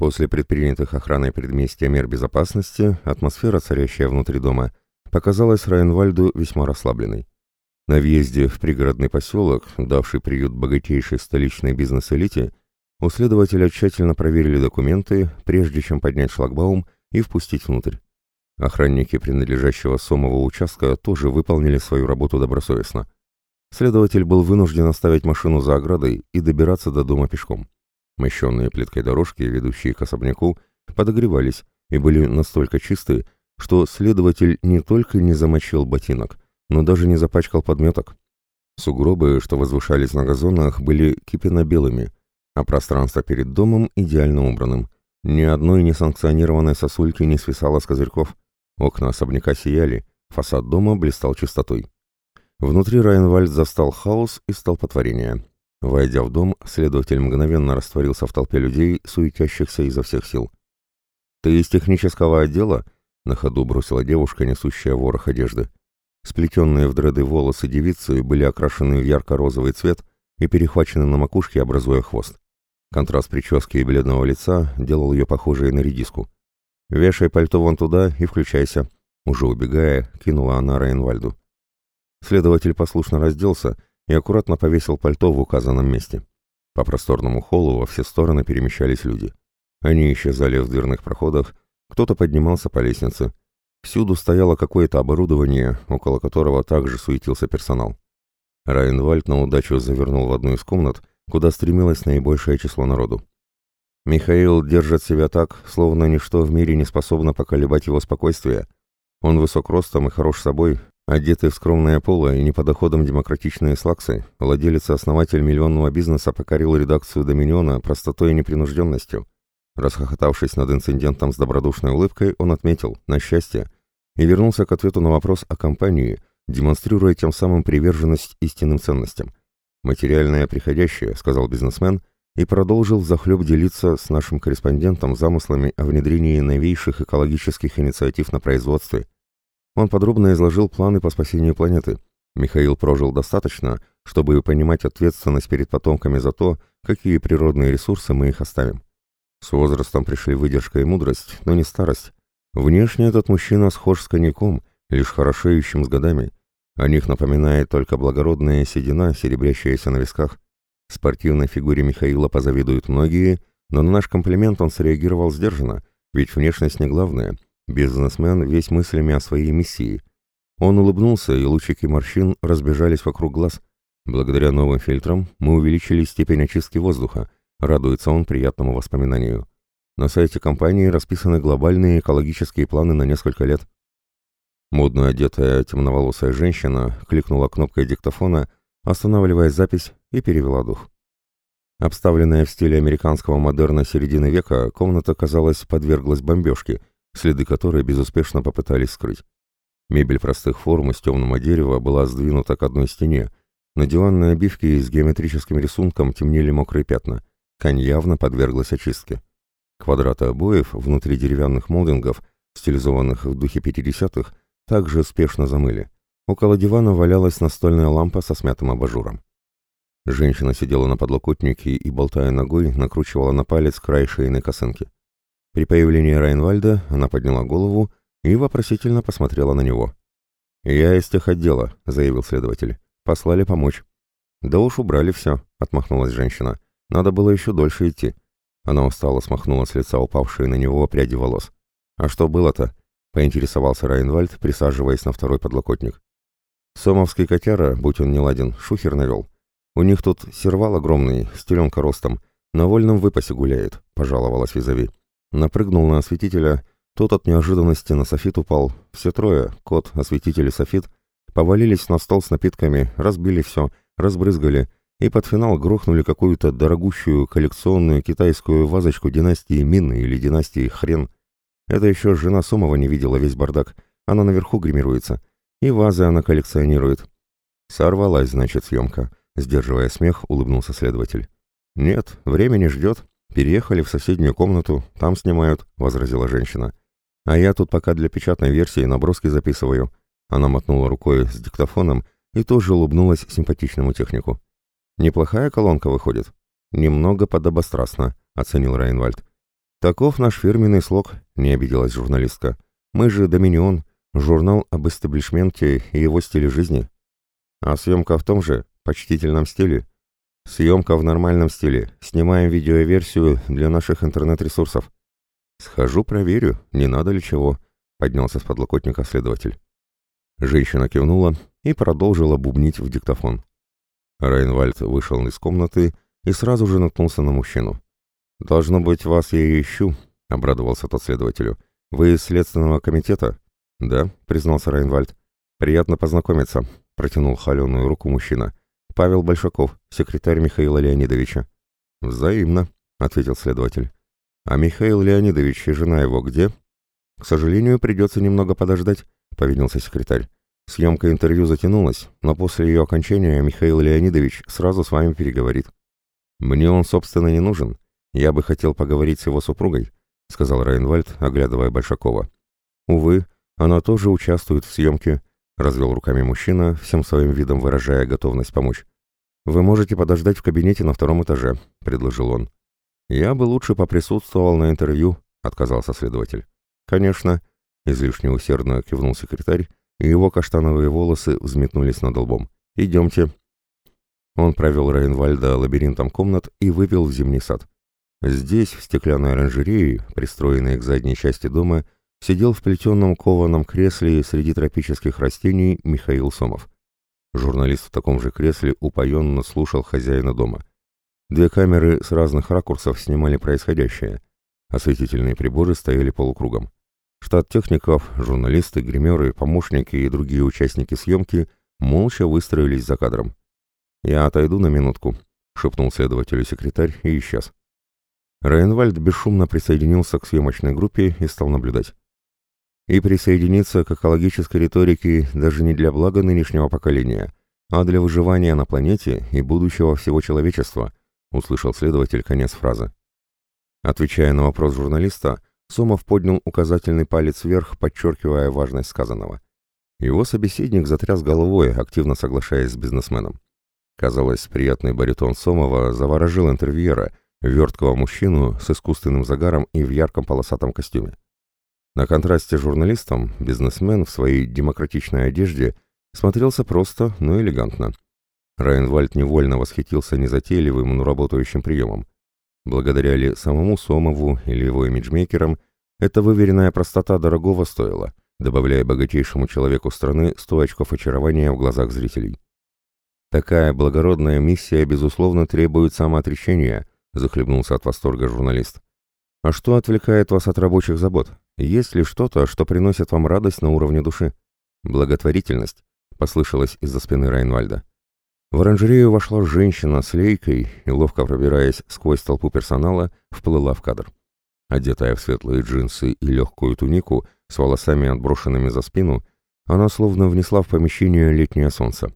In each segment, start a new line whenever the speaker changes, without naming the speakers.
После предпринятых охраной предместья мер безопасности, атмосфера, царящая внутри дома, показалась Райнвальду весьма расслабленной. На въезде в пригородный поселок, давший приют богатейшей столичной бизнес-элите, у следователя тщательно проверили документы, прежде чем поднять шлагбаум и впустить внутрь. Охранники принадлежащего Сомового участка тоже выполнили свою работу добросовестно. Следователь был вынужден оставить машину за оградой и добираться до дома пешком. Мощенные плиткой дорожки, ведущие к особняку, подогревались и были настолько чисты, что следователь не только не замочил ботинок, но даже не запачкал подметок. Сугробы, что возвышались на газонах, были кипенно-белыми, а пространство перед домом идеально убранным. Ни одной несанкционированной сосульки не свисало с козырьков. Окна особняка сияли, фасад дома блистал чистотой. Внутри Райнвальд застал хаос и столпотворение. Войдя в дом, следователь мгновенно растворился в толпе людей, суетящихся изо всех сил. «Ты из технического отдела?» — на ходу бросила девушка, несущая ворох одежды. Сплетенные в дреды волосы девицы были окрашены в ярко-розовый цвет и перехвачены на макушке, образуя хвост. Контраст прически и бледного лица делал ее похожей на редиску. «Вешай пальто вон туда и включайся», — уже убегая, кинула она Рейнвальду. Следователь послушно разделся и аккуратно повесил пальто в указанном месте. По просторному холлу во все стороны перемещались люди. Они исчезали в дверных проходах, кто-то поднимался по лестнице, Всюду стояло какое-то оборудование, около которого также суетился персонал. Райнвальд на удачу завернул в одну из комнат, куда стремилось наибольшее число народу. Михаил держит себя так, словно ничто в мире не способно поколебать его спокойствие. Он высок ростом и хорош собой, одетый в скромное поло и не по доходам демократичные слаксы, владелец и основатель миллионного бизнеса покорил редакцию Доминиона простотой и непринужденностью. Расхохотавшись над инцидентом с добродушной улыбкой, он отметил, на счастье, и вернулся к ответу на вопрос о компании, демонстрируя тем самым приверженность истинным ценностям. «Материальное приходящее», — сказал бизнесмен, и продолжил захлеб делиться с нашим корреспондентом замыслами о внедрении новейших экологических инициатив на производстве. Он подробно изложил планы по спасению планеты. Михаил прожил достаточно, чтобы понимать ответственность перед потомками за то, какие природные ресурсы мы их оставим. С возрастом пришли выдержка и мудрость, но не старость. Внешне этот мужчина схож с коньяком, лишь хорошеющим с годами. О них напоминает только благородная седина, серебрящаяся на висках. Спортивной фигуре Михаила позавидуют многие, но на наш комплимент он среагировал сдержанно, ведь внешность не главное. Бизнесмен весь мыслями о своей миссии. Он улыбнулся, и лучики морщин разбежались вокруг глаз. Благодаря новым фильтрам мы увеличили степень очистки воздуха, Радуется он приятному воспоминанию. На сайте компании расписаны глобальные экологические планы на несколько лет. Модно одетая темноволосая женщина кликнула кнопкой диктофона, останавливая запись, и перевела дух. Обставленная в стиле американского модерна середины века, комната, казалось, подверглась бомбежке, следы которой безуспешно попытались скрыть. Мебель простых форм из темного дерева была сдвинута к одной стене. На диванной обивке с геометрическим рисунком темнели мокрые пятна. Ткань явно подверглась очистке. Квадраты обоев внутри деревянных молдингов, стилизованных в духе 50-х, также спешно замыли. Около дивана валялась настольная лампа со смятым абажуром. Женщина сидела на подлокотнике и, болтая ногой, накручивала на палец край шейной косынки. При появлении Райнвальда она подняла голову и вопросительно посмотрела на него. «Я из тех отдела», — заявил следователь. «Послали помочь». «Да уж убрали все», — отмахнулась женщина. Надо было еще дольше идти. Она устало смахнула с лица упавшие на него пряди волос. «А что было-то?» — поинтересовался Райнвальд, присаживаясь на второй подлокотник. «Сомовский котяра, будь он не ладен, шухер навел. У них тут сервал огромный, с теленка ростом, на вольном выпасе гуляет», — пожаловалась Визави. Напрыгнул на осветителя, тот от неожиданности на софит упал. Все трое, кот, осветитель и софит, повалились на стол с напитками, разбили все, разбрызгали — и под финал грохнули какую-то дорогущую коллекционную китайскую вазочку династии Мин или династии Хрен. Это еще жена Сомова не видела весь бардак. Она наверху гримируется. И вазы она коллекционирует. Сорвалась, значит, съемка. Сдерживая смех, улыбнулся следователь. «Нет, время не ждет. Переехали в соседнюю комнату, там снимают», — возразила женщина. «А я тут пока для печатной версии наброски записываю». Она мотнула рукой с диктофоном и тоже улыбнулась симпатичному технику. «Неплохая колонка выходит?» «Немного подобострастно», — оценил Райнвальд. «Таков наш фирменный слог», — не обиделась журналистка. «Мы же «Доминион», журнал об эстаблишменте и его стиле жизни. А съемка в том же, почтительном стиле. Съемка в нормальном стиле. Снимаем видеоверсию для наших интернет-ресурсов. Схожу, проверю, не надо ли чего», — поднялся с подлокотника следователь. Женщина кивнула и продолжила бубнить в диктофон. Райнвальд вышел из комнаты и сразу же наткнулся на мужчину. «Должно быть, вас я ищу», — обрадовался тот следователю. «Вы из Следственного комитета?» «Да», — признался Райнвальд. «Приятно познакомиться», — протянул холеную руку мужчина. «Павел Большаков, секретарь Михаила Леонидовича». «Взаимно», — ответил следователь. «А Михаил Леонидович и жена его где?» «К сожалению, придется немного подождать», — повинился секретарь. «Съемка интервью затянулась, но после ее окончания Михаил Леонидович сразу с вами переговорит». «Мне он, собственно, не нужен. «Я бы хотел поговорить с его супругой», — сказал Райнвальд, оглядывая Большакова. «Увы, она тоже участвует в съемке», — развел руками мужчина, всем своим видом выражая готовность помочь. «Вы можете подождать в кабинете на втором этаже», — предложил он. «Я бы лучше поприсутствовал на интервью», — отказался следователь. «Конечно», — излишне усердно кивнул секретарь, и его каштановые волосы взметнулись над лбом. «Идемте». Он провел Рейнвальда лабиринтом комнат и вывел в зимний сад. Здесь, в стеклянной оранжерее, пристроенной к задней части дома, сидел в плетеном кованом кресле среди тропических растений Михаил Сомов. Журналист в таком же кресле упоенно слушал хозяина дома. Две камеры с разных ракурсов снимали происходящее. Осветительные приборы стояли полукругом. Штат техников, журналисты, гримеры, помощники и другие участники съемки молча выстроились за кадром. «Я отойду на минутку», — шепнул следователю секретарь и исчез. Рейнвальд бесшумно присоединился к съемочной группе и стал наблюдать. И присоединиться к экологической риторике даже не для блага нынешнего поколения, а для выживания на планете и будущего всего человечества, услышал следователь конец фразы. Отвечая на вопрос журналиста, Сомов поднял указательный палец вверх, подчеркивая важность сказанного. Его собеседник затряс головой, активно соглашаясь с бизнесменом. Казалось, приятный баритон Сомова заворожил интервьюера, верткого мужчину с искусственным загаром и в ярком полосатом костюме. На контрасте с журналистом бизнесмен в своей демократичной одежде смотрелся просто, но элегантно. Райнвальд невольно восхитился незатейливым, но работающим приемом. Благодаря ли самому Сомову или его имиджмейкерам, эта выверенная простота дорогого стоила, добавляя богатейшему человеку страны 100 очков очарования в глазах зрителей. Такая благородная миссия, безусловно, требует самоотречения, — захлебнулся от восторга журналист. «А что отвлекает вас от рабочих забот? Есть ли что-то, что приносит вам радость на уровне души?» «Благотворительность», — послышалось из-за спины Райнвальда. В оранжерею вошла женщина с лейкой и, ловко пробираясь сквозь толпу персонала, вплыла в кадр. Одетая в светлые джинсы и легкую тунику, с волосами отброшенными за спину, она словно внесла в помещение летнее солнце.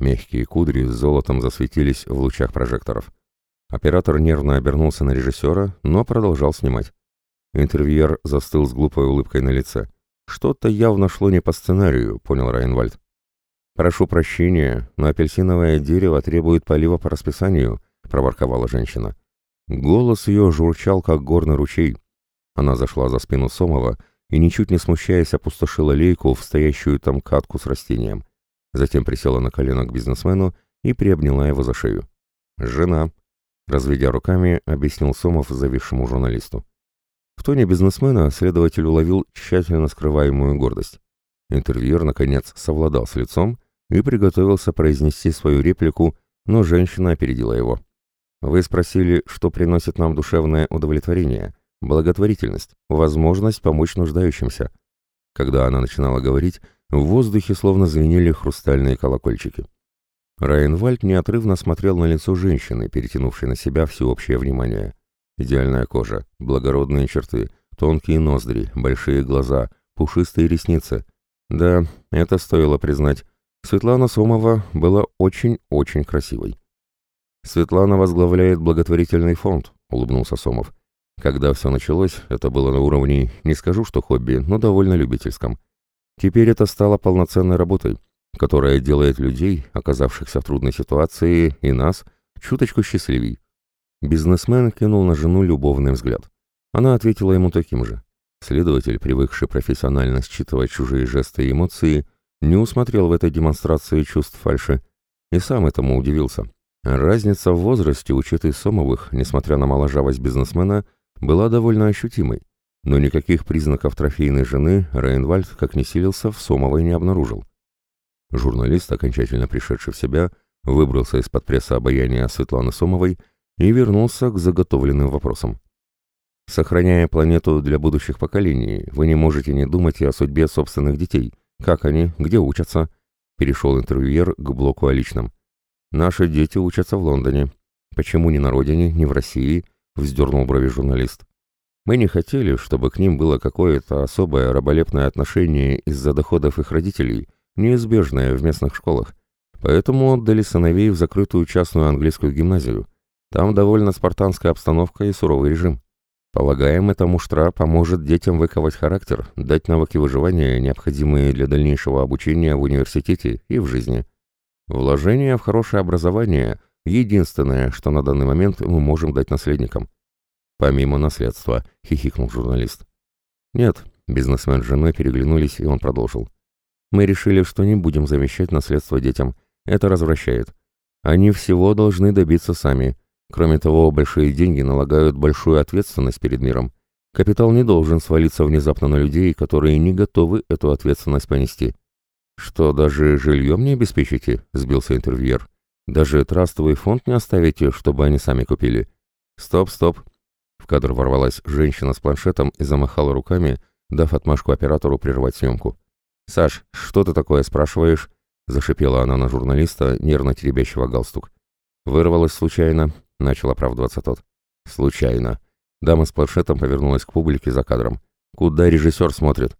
Мягкие кудри с золотом засветились в лучах прожекторов. Оператор нервно обернулся на режиссера, но продолжал снимать. Интервьюер застыл с глупой улыбкой на лице. «Что-то явно шло не по сценарию», — понял Райнвальд. «Прошу прощения, но апельсиновое дерево требует полива по расписанию», — проворковала женщина. Голос ее журчал, как горный ручей. Она зашла за спину Сомова и, ничуть не смущаясь, опустошила лейку в стоящую там катку с растением. Затем присела на колено к бизнесмену и приобняла его за шею. «Жена», Разведя руками, объяснил Сомов зависшему журналисту. В тоне бизнесмена следователь уловил тщательно скрываемую гордость. Интервьюер, наконец, совладал с лицом и приготовился произнести свою реплику, но женщина опередила его. «Вы спросили, что приносит нам душевное удовлетворение, благотворительность, возможность помочь нуждающимся». Когда она начинала говорить, в воздухе словно звенели хрустальные колокольчики. Райнвальд неотрывно смотрел на лицо женщины, перетянувшей на себя всеобщее внимание. Идеальная кожа, благородные черты, тонкие ноздри, большие глаза, пушистые ресницы. Да, это стоило признать. Светлана Сомова была очень-очень красивой. «Светлана возглавляет благотворительный фонд», — улыбнулся Сомов. «Когда все началось, это было на уровне, не скажу, что хобби, но довольно любительском. Теперь это стало полноценной работой которая делает людей, оказавшихся в трудной ситуации, и нас, чуточку счастливей. Бизнесмен кинул на жену любовный взгляд. Она ответила ему таким же. Следователь, привыкший профессионально считывать чужие жесты и эмоции, не усмотрел в этой демонстрации чувств фальши и сам этому удивился. Разница в возрасте у Четы Сомовых, несмотря на моложавость бизнесмена, была довольно ощутимой, но никаких признаков трофейной жены Рейнвальд, как не силился, в Сомовой не обнаружил. Журналист, окончательно пришедший в себя, выбрался из-под пресса обаяния Светланы Сомовой и вернулся к заготовленным вопросам. Сохраняя планету для будущих поколений, вы не можете не думать и о судьбе собственных детей. Как они, где учатся? Перешел интервьюер к блоку о личном. Наши дети учатся в Лондоне. Почему не на родине, не в России? Вздернул брови журналист. Мы не хотели, чтобы к ним было какое-то особое раболепное отношение из-за доходов их родителей, неизбежное в местных школах. Поэтому отдали сыновей в закрытую частную английскую гимназию. Там довольно спартанская обстановка и суровый режим. Полагаем, эта муштра поможет детям выковать характер, дать навыки выживания, необходимые для дальнейшего обучения в университете и в жизни. Вложение в хорошее образование – единственное, что на данный момент мы можем дать наследникам. Помимо наследства, хихикнул журналист. Нет, бизнесмен с женой переглянулись, и он продолжил. Мы решили, что не будем завещать наследство детям. Это развращает. Они всего должны добиться сами – Кроме того, большие деньги налагают большую ответственность перед миром. Капитал не должен свалиться внезапно на людей, которые не готовы эту ответственность понести. «Что, даже жильем не обеспечите?» – сбился интервьюер. «Даже трастовый фонд не оставите, чтобы они сами купили?» «Стоп, стоп!» В кадр ворвалась женщина с планшетом и замахала руками, дав отмашку оператору прервать съемку. «Саш, что ты такое спрашиваешь?» – зашипела она на журналиста, нервно теребящего галстук. «Вырвалась случайно. — начал оправдываться тот. «Случайно». Дама с планшетом повернулась к публике за кадром. «Куда режиссер смотрит?»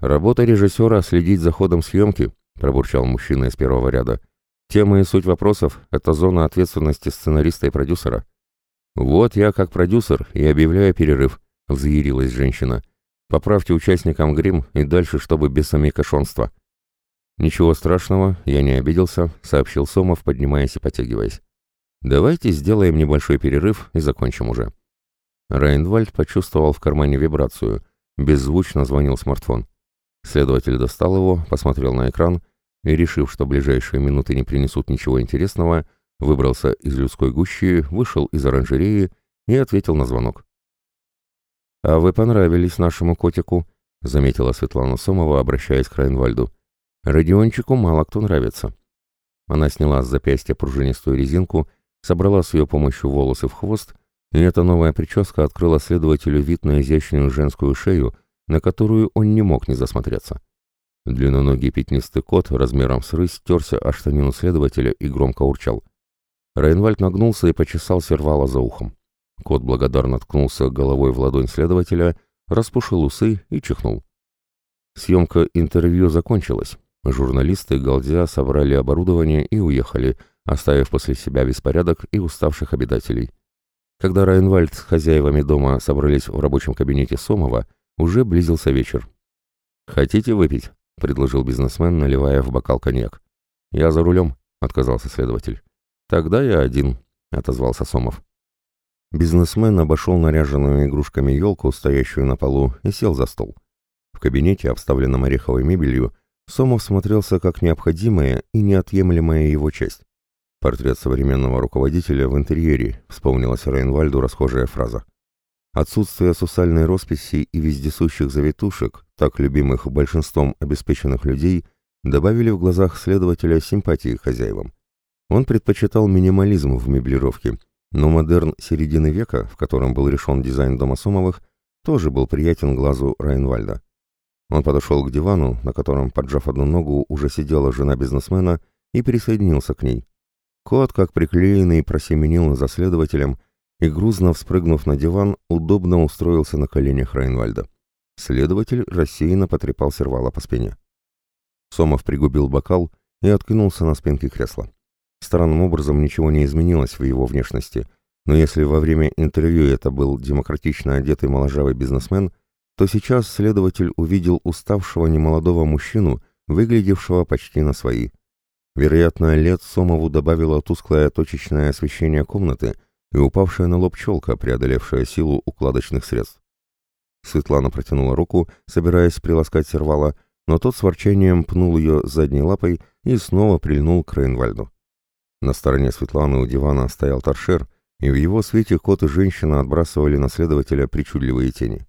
«Работа режиссера — следить за ходом съемки», — пробурчал мужчина из первого ряда. «Тема и суть вопросов — это зона ответственности сценариста и продюсера». «Вот я, как продюсер, и объявляю перерыв», — взъярилась женщина. «Поправьте участникам грим и дальше, чтобы без самикошонства». «Ничего страшного, я не обиделся», — сообщил Сомов, поднимаясь и потягиваясь. Давайте сделаем небольшой перерыв и закончим уже. Рейнвальд почувствовал в кармане вибрацию. Беззвучно звонил смартфон. Следователь достал его, посмотрел на экран и, решив, что ближайшие минуты не принесут ничего интересного, выбрался из людской гущи, вышел из оранжереи и ответил на звонок. «А вы понравились нашему котику», — заметила Светлана Сомова, обращаясь к Райнвальду. «Родиончику мало кто нравится». Она сняла с запястья пружинистую резинку собрала с ее помощью волосы в хвост, и эта новая прическа открыла следователю вид на изящную женскую шею, на которую он не мог не засмотреться. Длинноногий пятнистый кот размером с рысь терся о штанину следователя и громко урчал. Рейнвальд нагнулся и почесал сервала за ухом. Кот благодарно ткнулся головой в ладонь следователя, распушил усы и чихнул. Съемка интервью закончилась. Журналисты Галдия собрали оборудование и уехали, оставив после себя беспорядок и уставших обитателей. Когда Райнвальд с хозяевами дома собрались в рабочем кабинете Сомова, уже близился вечер. «Хотите выпить?» — предложил бизнесмен, наливая в бокал коньяк. «Я за рулем», — отказался следователь. «Тогда я один», — отозвался Сомов. Бизнесмен обошел наряженную игрушками елку, стоящую на полу, и сел за стол. В кабинете, обставленном ореховой мебелью, Сомов смотрелся как необходимая и неотъемлемая его часть. Портрет современного руководителя в интерьере, вспомнилась Рейнвальду расхожая фраза. Отсутствие сусальной росписи и вездесущих завитушек, так любимых большинством обеспеченных людей, добавили в глазах следователя симпатии хозяевам. Он предпочитал минимализм в меблировке, но модерн середины века, в котором был решен дизайн дома Сомовых, тоже был приятен глазу Райнвальда. Он подошел к дивану, на котором, поджав одну ногу, уже сидела жена бизнесмена, и присоединился к ней. Кот, как приклеенный, просеменил за следователем и, грузно вспрыгнув на диван, удобно устроился на коленях Райнвальда. Следователь рассеянно потрепал сервала по спине. Сомов пригубил бокал и откинулся на спинке кресла. Странным образом ничего не изменилось в его внешности, но если во время интервью это был демократично одетый моложавый бизнесмен, то сейчас следователь увидел уставшего немолодого мужчину, выглядевшего почти на свои. Вероятно, лет Сомову добавило тусклое точечное освещение комнаты и упавшая на лоб челка, преодолевшая силу укладочных средств. Светлана протянула руку, собираясь приласкать сервала, но тот с ворчанием пнул ее задней лапой и снова прильнул к Рейнвальду. На стороне Светланы у дивана стоял торшер, и в его свете кот и женщина отбрасывали на следователя причудливые тени.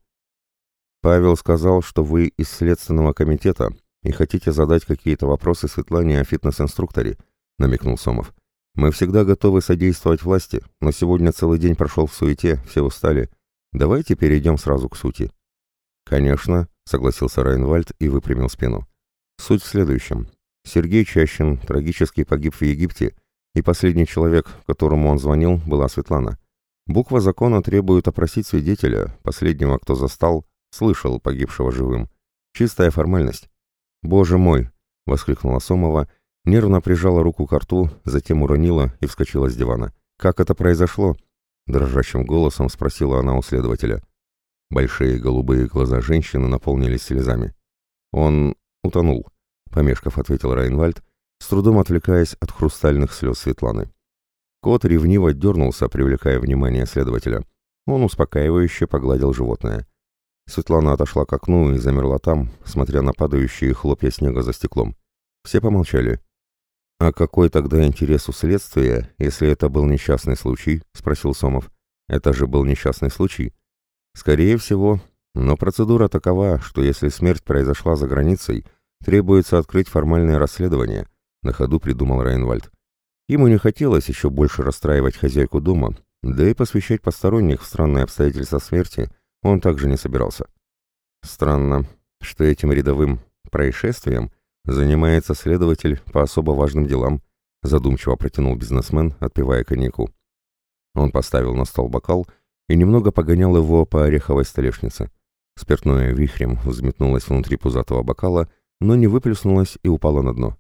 «Павел сказал, что вы из Следственного комитета и хотите задать какие-то вопросы Светлане о фитнес-инструкторе», — намекнул Сомов. «Мы всегда готовы содействовать власти, но сегодня целый день прошел в суете, все устали. Давайте перейдем сразу к сути». «Конечно», — согласился Райнвальд и выпрямил спину. «Суть в следующем. Сергей Чащин трагически погиб в Египте, и последний человек, которому он звонил, была Светлана. Буква закона требует опросить свидетеля, последнего, кто застал, слышал погибшего живым. Чистая формальность. «Боже мой!» — воскликнула Сомова, нервно прижала руку к рту, затем уронила и вскочила с дивана. «Как это произошло?» — дрожащим голосом спросила она у следователя. Большие голубые глаза женщины наполнились слезами. «Он утонул», — помешков ответил Райнвальд, с трудом отвлекаясь от хрустальных слез Светланы. Кот ревниво дернулся, привлекая внимание следователя. Он успокаивающе погладил животное. Светлана отошла к окну и замерла там, смотря на падающие хлопья снега за стеклом. Все помолчали. «А какой тогда интерес у следствия, если это был несчастный случай?» — спросил Сомов. «Это же был несчастный случай?» Скорее всего, но процедура такова, что если смерть произошла за границей, требуется открыть формальное расследование, на ходу придумал Райнвальд. Ему не хотелось еще больше расстраивать хозяйку дома, да и посвящать посторонних в странные обстоятельства смерти он также не собирался. Странно, что этим рядовым происшествием занимается следователь по особо важным делам, задумчиво протянул бизнесмен, отпивая коньяку. Он поставил на стол бокал и немного погонял его по ореховой столешнице. Спиртное вихрем взметнулось внутри пузатого бокала, но не выплеснулось и упало на дно.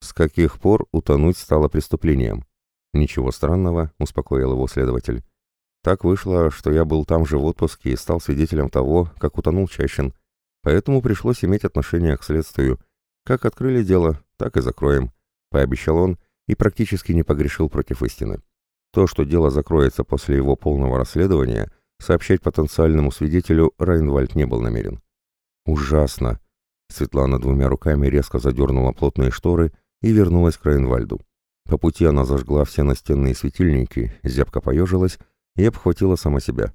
С каких пор утонуть стало преступлением? Ничего странного, успокоил его следователь. Так вышло, что я был там же в отпуске и стал свидетелем того, как утонул Чащин, поэтому пришлось иметь отношение к следствию. Как открыли дело, так и закроем, пообещал он и практически не погрешил против истины. То, что дело закроется после его полного расследования, сообщать потенциальному свидетелю Райнвальд не был намерен. «Ужасно!» Светлана двумя руками резко задернула плотные шторы и вернулась к Райнвальду. По пути она зажгла все настенные светильники, зябко поежилась и обхватила сама себя.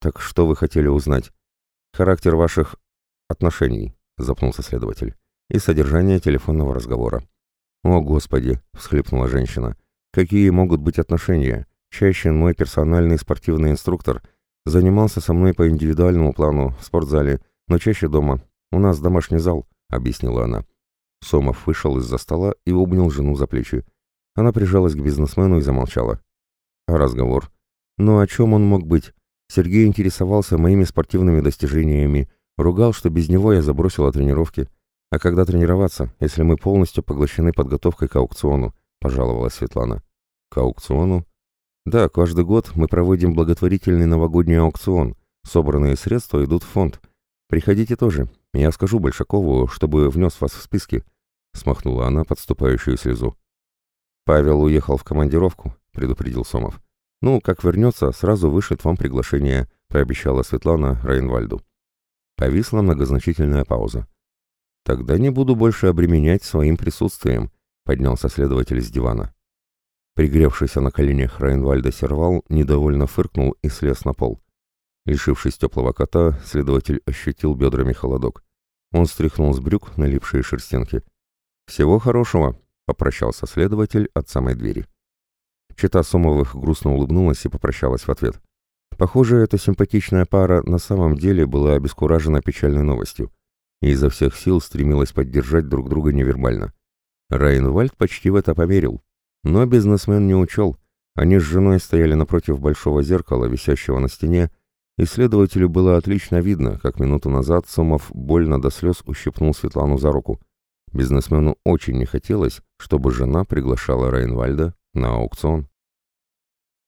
«Так что вы хотели узнать?» «Характер ваших отношений», — запнулся следователь, «и содержание телефонного разговора». «О, Господи!» — всхлипнула женщина. Какие могут быть отношения? Чаще мой персональный спортивный инструктор занимался со мной по индивидуальному плану в спортзале, но чаще дома. У нас домашний зал, объяснила она. Сомов вышел из-за стола и обнял жену за плечи. Она прижалась к бизнесмену и замолчала. А разговор? Ну о чем он мог быть? Сергей интересовался моими спортивными достижениями, ругал, что без него я забросила тренировки. А когда тренироваться, если мы полностью поглощены подготовкой к аукциону? пожаловалась Светлана. К аукциону? Да, каждый год мы проводим благотворительный новогодний аукцион. Собранные средства идут в фонд. Приходите тоже. Я скажу Большакову, чтобы внес вас в списки. Смахнула она подступающую слезу. Павел уехал в командировку, предупредил Сомов. Ну, как вернется, сразу вышлет вам приглашение, пообещала Светлана Райнвальду. Повисла многозначительная пауза. Тогда не буду больше обременять своим присутствием, Поднялся следователь с дивана. Пригревшийся на коленях Райнвальда сервал недовольно фыркнул и слез на пол. Лишившись теплого кота, следователь ощутил бедрами холодок. Он стряхнул с брюк налипшие шерстинки. «Всего хорошего», — попрощался следователь от самой двери. Чита Сомовых грустно улыбнулась и попрощалась в ответ. Похоже, эта симпатичная пара на самом деле была обескуражена печальной новостью и изо всех сил стремилась поддержать друг друга невербально. Райнвальд почти в это поверил. Но бизнесмен не учел. Они с женой стояли напротив большого зеркала, висящего на стене, и следователю было отлично видно, как минуту назад Сомов больно до слез ущипнул Светлану за руку. Бизнесмену очень не хотелось, чтобы жена приглашала Райнвальда на аукцион.